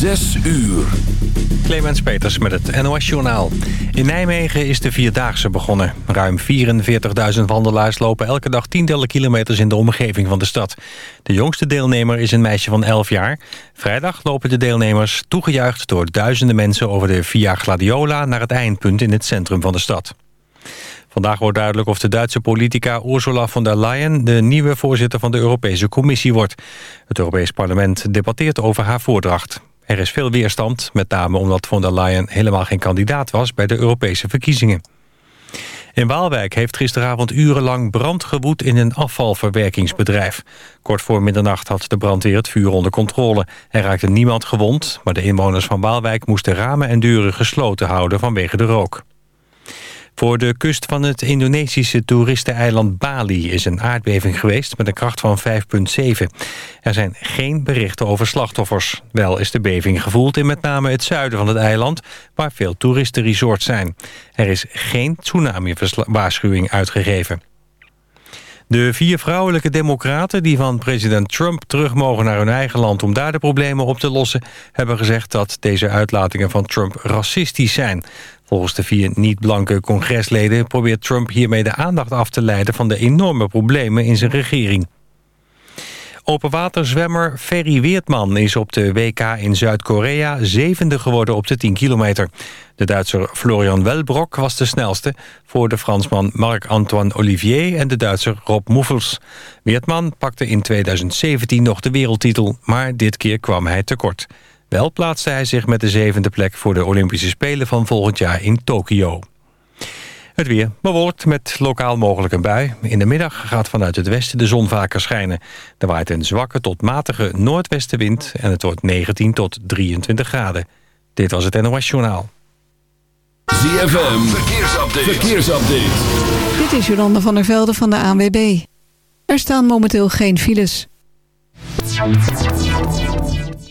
Zes uur. Clemens Peters met het NOS-journaal. In Nijmegen is de Vierdaagse begonnen. Ruim 44.000 wandelaars lopen elke dag tientallen kilometers in de omgeving van de stad. De jongste deelnemer is een meisje van 11 jaar. Vrijdag lopen de deelnemers, toegejuicht door duizenden mensen... over de Via Gladiola naar het eindpunt in het centrum van de stad. Vandaag wordt duidelijk of de Duitse politica Ursula von der Leyen... de nieuwe voorzitter van de Europese Commissie wordt. Het Europees Parlement debatteert over haar voordracht. Er is veel weerstand, met name omdat von der Leyen helemaal geen kandidaat was... bij de Europese verkiezingen. In Waalwijk heeft gisteravond urenlang brand gewoed in een afvalverwerkingsbedrijf. Kort voor middernacht had de brandweer het vuur onder controle. Er raakte niemand gewond, maar de inwoners van Waalwijk moesten ramen en deuren gesloten houden vanwege de rook. Voor de kust van het Indonesische toeristeneiland Bali is een aardbeving geweest met een kracht van 5,7. Er zijn geen berichten over slachtoffers. Wel is de beving gevoeld in met name het zuiden van het eiland, waar veel toeristenresorts zijn. Er is geen tsunami-waarschuwing uitgegeven. De vier vrouwelijke democraten die van president Trump terug mogen naar hun eigen land om daar de problemen op te lossen, hebben gezegd dat deze uitlatingen van Trump racistisch zijn. Volgens de vier niet-blanke congresleden probeert Trump hiermee de aandacht af te leiden van de enorme problemen in zijn regering. Openwaterzwemmer Ferry Weertman is op de WK in Zuid-Korea zevende geworden op de 10 kilometer. De Duitser Florian Welbrok was de snelste voor de Fransman Marc-Antoine Olivier en de Duitser Rob Moeffels. Weertman pakte in 2017 nog de wereldtitel, maar dit keer kwam hij tekort. Wel plaatste hij zich met de zevende plek voor de Olympische Spelen van volgend jaar in Tokio. Het weer bewolkt met lokaal mogelijk een bui. In de middag gaat vanuit het westen de zon vaker schijnen. Er waait een zwakke tot matige noordwestenwind... en het wordt 19 tot 23 graden. Dit was het NOS Journaal. ZFM, verkeersupdate. verkeersupdate. Dit is Jolanda van der Velde van de ANWB. Er staan momenteel geen files.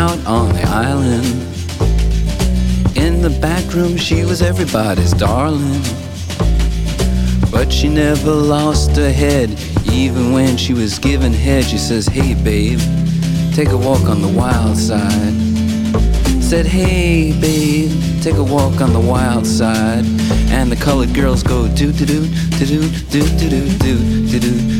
out on the island. In the back room, she was everybody's darling. But she never lost her head, even when she was given head. She says, Hey, babe, take a walk on the wild side. Said, Hey, babe, take a walk on the wild side. And the colored girls go, Doo doo doo, doo doo doo doo doo doo doo.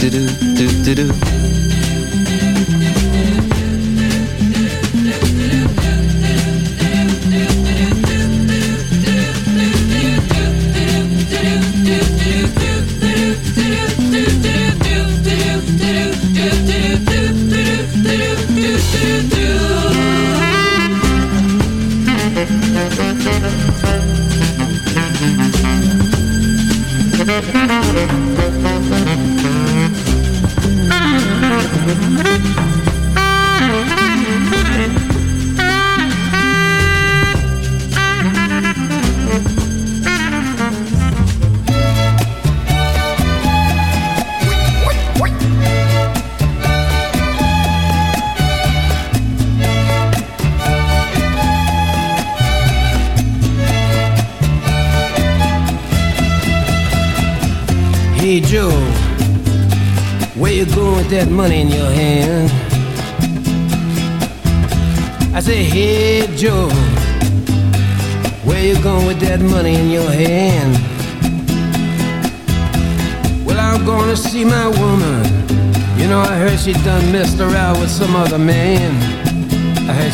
do do do do do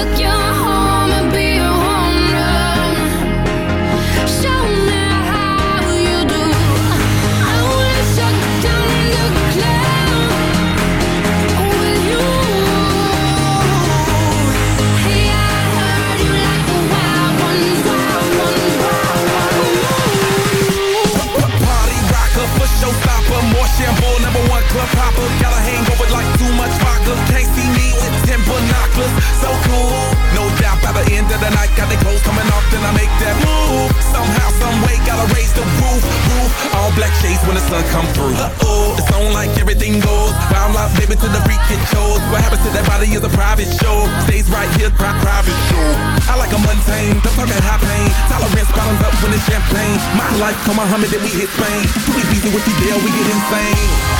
took your ruthless, so cool. No doubt by the end of the night, got the clothes coming off, then I make that move. Somehow, some way, gotta raise the roof, roof. All black shades when the sun come through. Uh oh, it's on like everything goes. Wild life, baby, to the freak it shows. What happens to that body is a private show. Stays right here, pri private show. I like a mundane, don't talk that high pain. Tolerance bottoms up when it's champagne. My life, come on, Muhammad, then we hit Spain. Too easy with the deal, we get insane.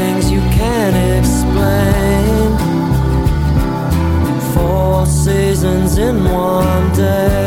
seasons in one day.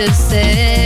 to say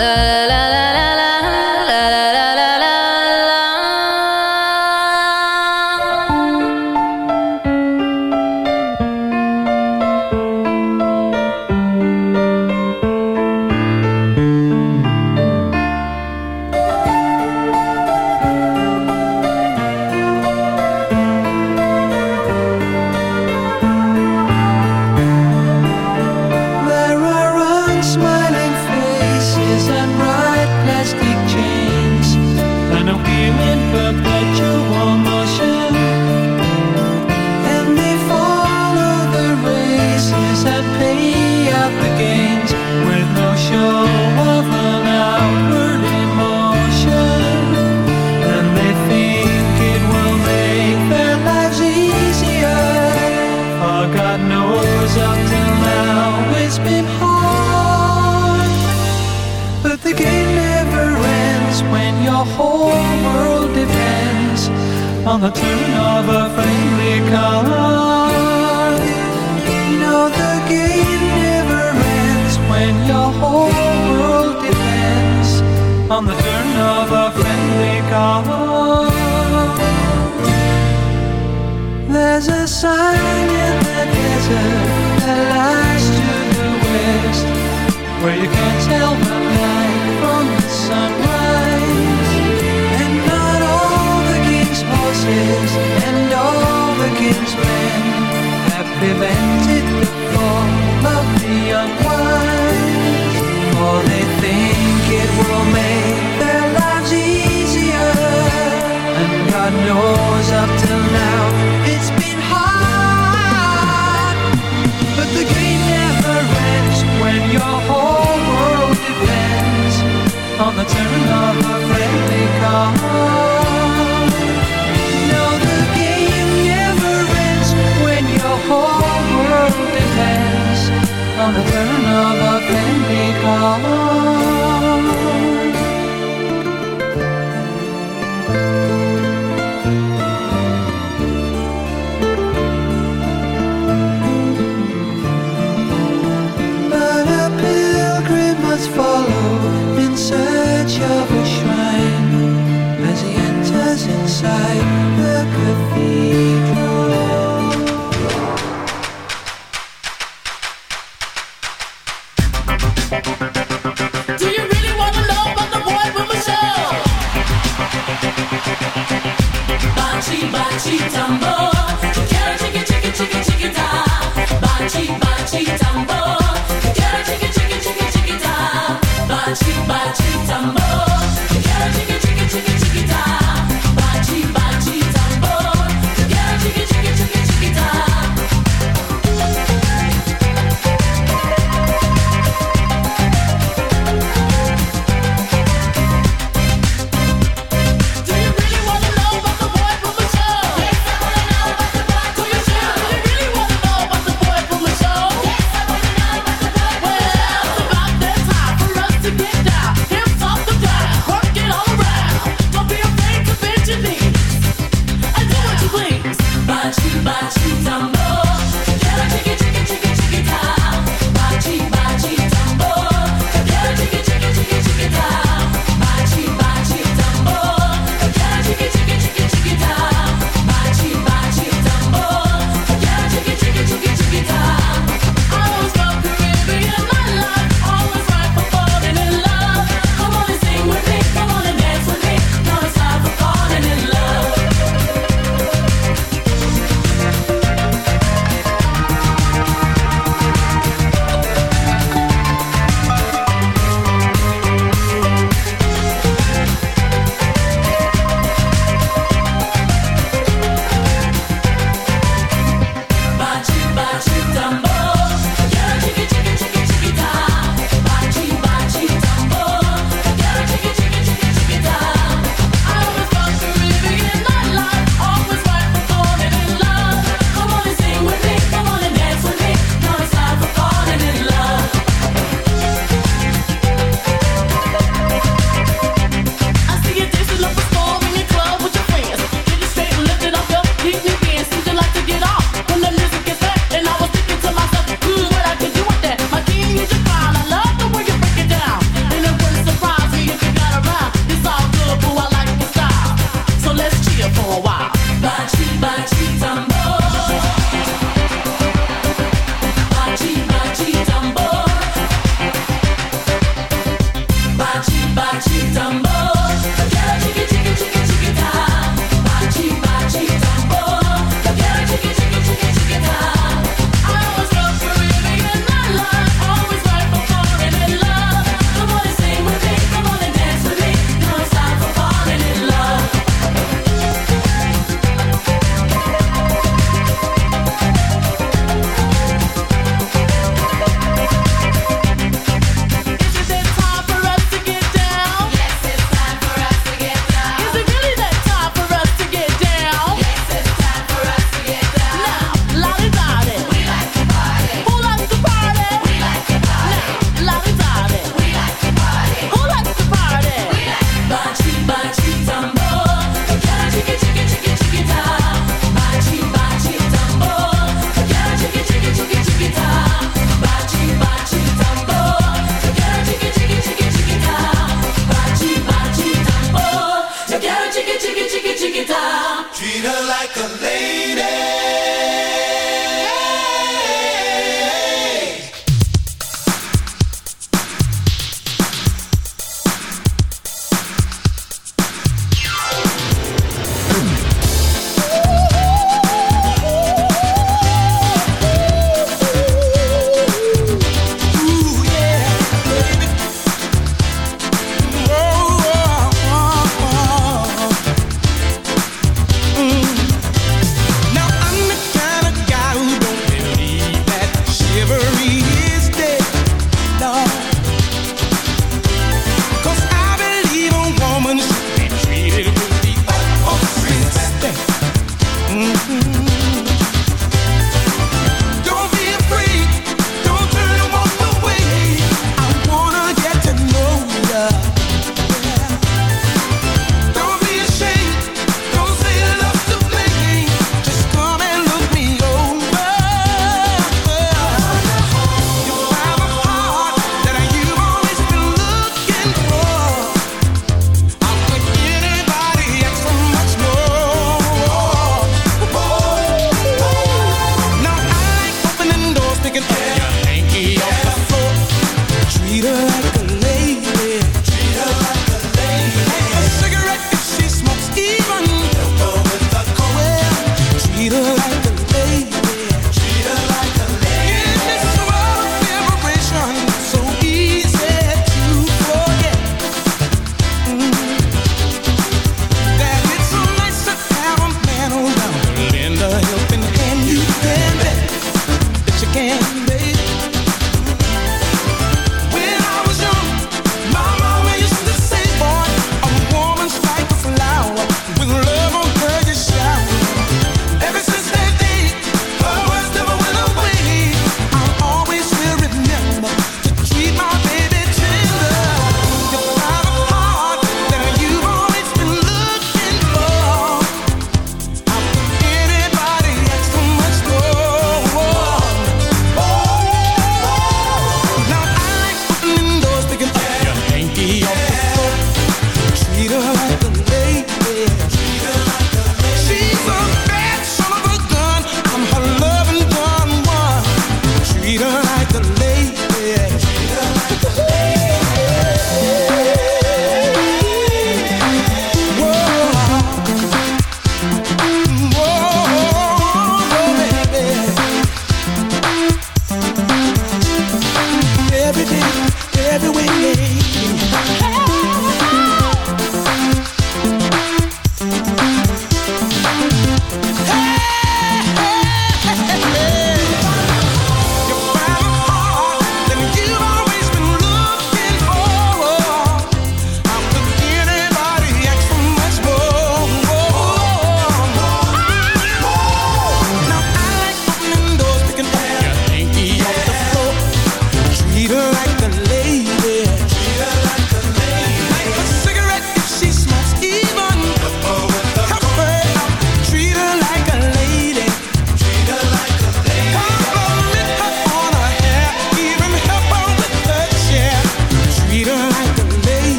There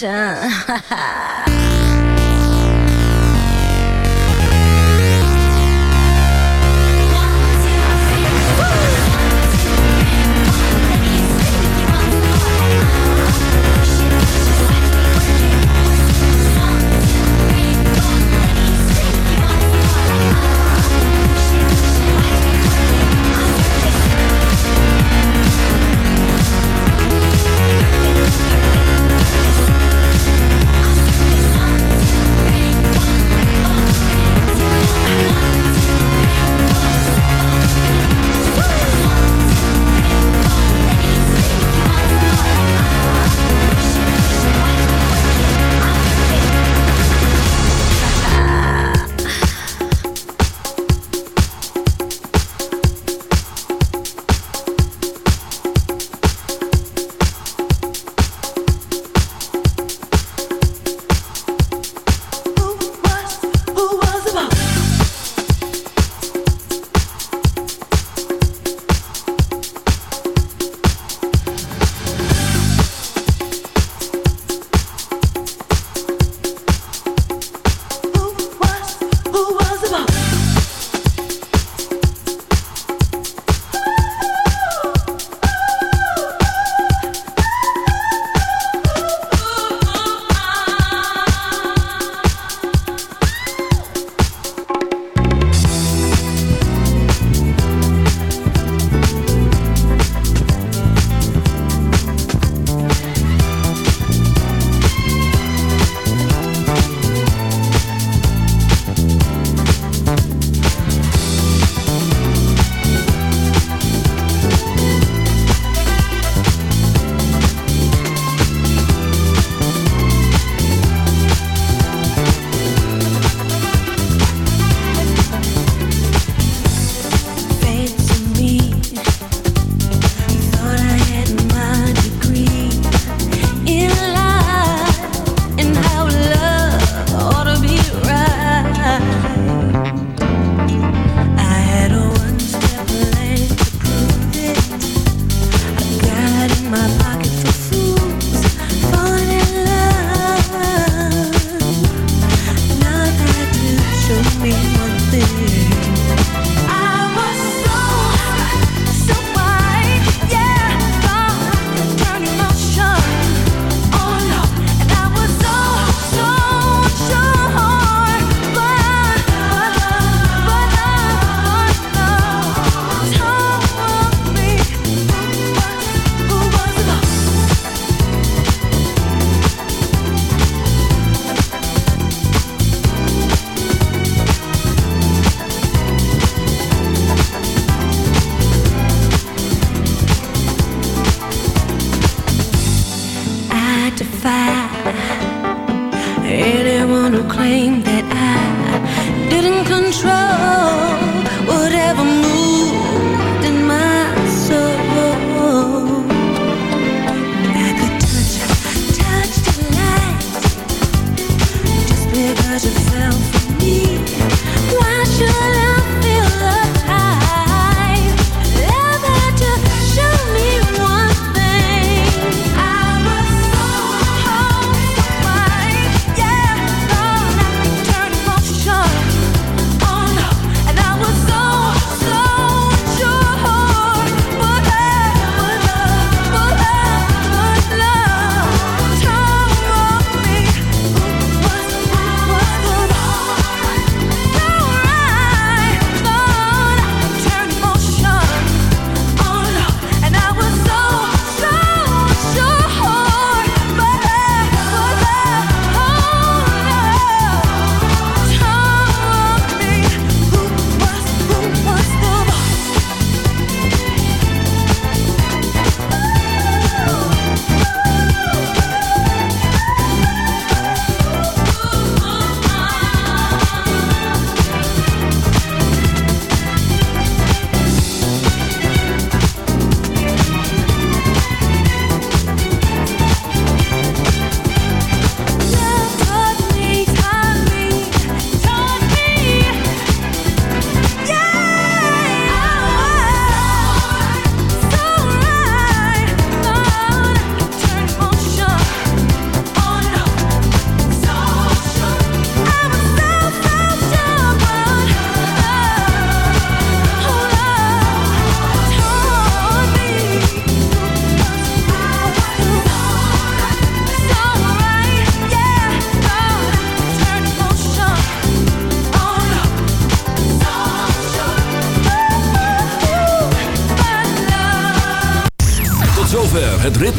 Perfection. I